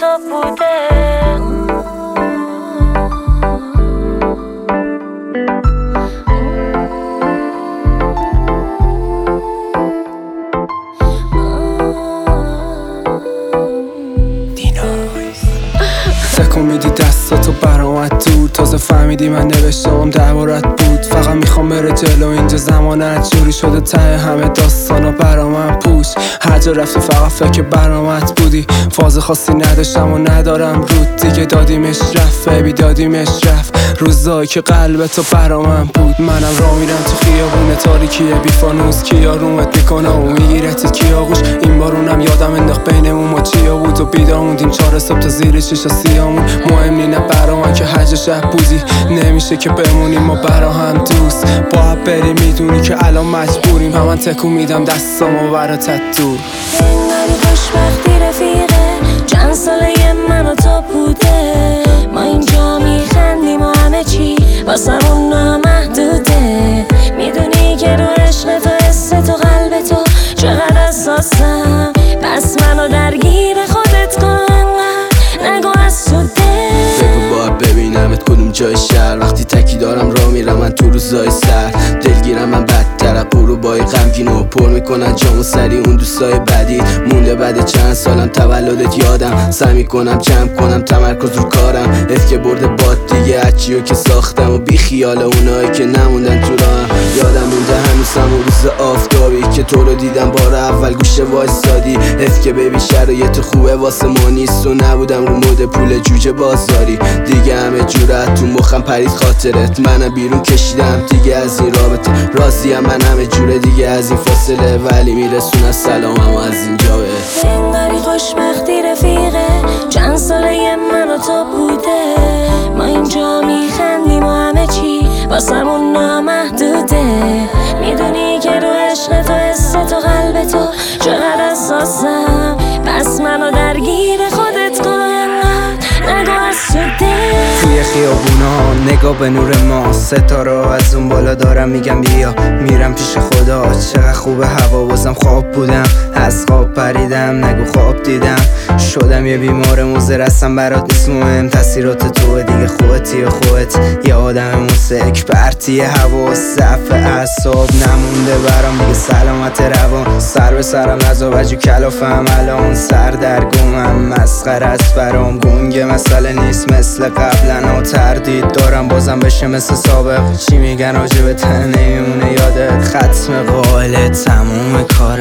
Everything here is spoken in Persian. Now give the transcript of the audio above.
تو بوده. تکون میدی دستاتو برامت دور تازه فهمیدی من نوشتم دربارت بود. فقط می‌خوام بره جلو. اینجا زمانت جوری شده ته همه داستانا برا من پوش. هر جا رفتی فقط فکر برامت بودی. فاز خاصی نداشتم و ندارم. رود دیگه دادیمش رفت ببی دادیمش رفت. روزایی که قلب تو برا من بود. منم را میرم تو خیابون تاریکیه بی فانوس کیا رومت می‌کنه و میگیرت کیا آغوش این بارونم یادم انداخت بینمون. ما چیا بود و بیدار موندیم چهار صبح تا زیر شیشا سیامون. مهم حج شب بودی نمیشه که بمونیم ما برا هم دوست. با بری می‌دونی که الان مجبوریم. همان تکون میدم دستامو براتت دور انگاری خوشبختی رفیقه. چند ساله من و تو بوده. ما اینجا میخندیم و همه چی واسمون نامحدوده. می‌دونی که رو عشق تو حس تو قلب تو چقدر اساسم پس منو درگیر Instagram, you know. و پر می‌کنن جامو سری اون دوستای بدی مونده بعد چند سالم تولدت یادم. سعی کنم جمع کنم تمرکز رو کارم. اف که برده باد دیگه اچیو که ساختم و بی خیال اونایی که نموندن تو راهم یادم مونده هنوزم اون روز آفتابی که تو رو دیدم بار اول گوشه وایستادی. اف که ببین شرایط خوبه واسه ما نیست و نبودم رو مود پول جوجه بازاری. دیگه همه جورت تو مخم پرید خاطرت. منم بیرون کشیدم دیگه از این رابطه. راضیم من همه جوره دیگه از این فاصله. ولی میرسونم سلامم از اینجا به. انگاری خوشبختی رفیقه چند ساله من و تو بوده. ما اینجا میخندیم و همه چی واسمون نامحدوده. می‌دونی که رو عشق تو حس تو قلب تو چقدر اساسم پس منو درگیر خیابونا نگاه به نور ما. ستاره از اون بالا دارم میگم بیا. میرم پیش خدا. چقدر خوب هوا بازم خواب بودم. از خواب پریدم نگو خواب دیدم. شدم یه بیمار موزه رسم برات نیست مهم. تاثیرات تو دیگه خودتی و خودت یه آدم موسک پرتی هوا ضعف اعصاب نمونده برام. دیگه سلامت روان. سر به سرم نزا وجو کلافم. الان سر در گمم مسخره است برام. گنگ مسئله نیست. مثل قبلا و تردید دارم بازم بشه مثل سابق. چی میگن؟ راجع به نمیمونه یادت. ختم قائل تموم کار